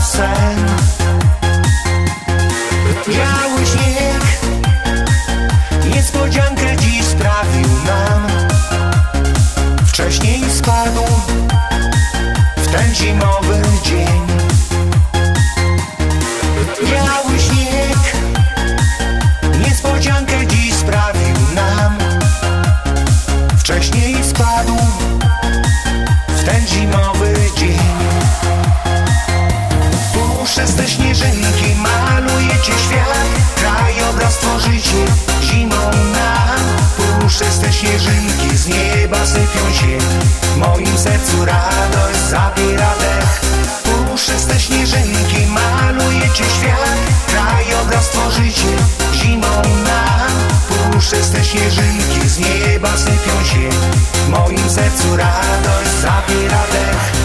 outside Puszyste śnieżynki z nieba sypią się. W moim sercu radość zabiera dech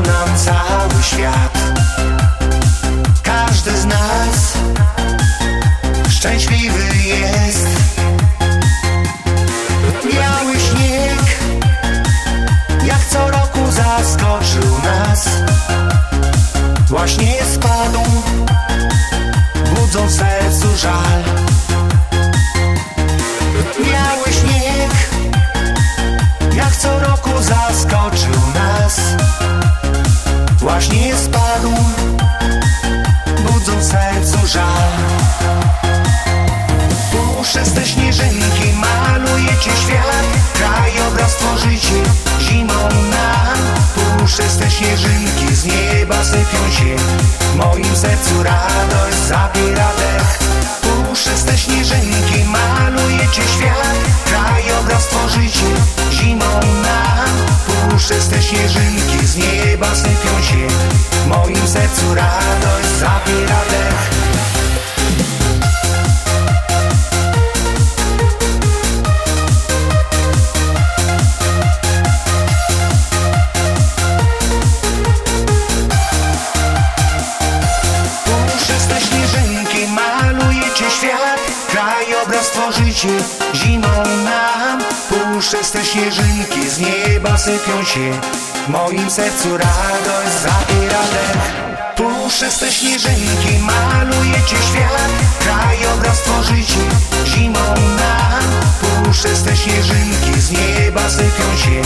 nam cały świat Właśnie spadł. Budzą sercu żal. Puszyste śnieżynki malujecie świat. Krajobraz tworzycie zimą nam Puszyste śnieżynki z nieba sypią się. W moim sercu radość zabiera dech. Puszyste śnieżynki malujecie świat. Krajobraz tworzycie zimą nam Puszyste śnieżynki sercu radość zabiera dech Puszyste śnieżynki malujecie świat Krajobraz tworzycie zimą nam. Puszyste śnieżynki z nieba sypią się W moim sercu radość zabiera dech Puszyste śnieżynki malujecie świat Krajobraz tworzycie zimą nam Puszyste śnieżynki z nieba sypią się.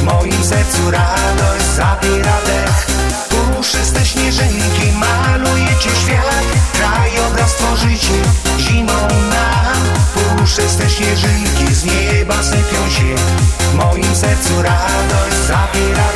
W moim sercu radość zabiera dech. Śnieżynki malujecie świat Krajobraz zimą śnieżynki z nieba sypią się. W moim sercu radość zabiera